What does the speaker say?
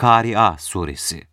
Kari'a Suresi.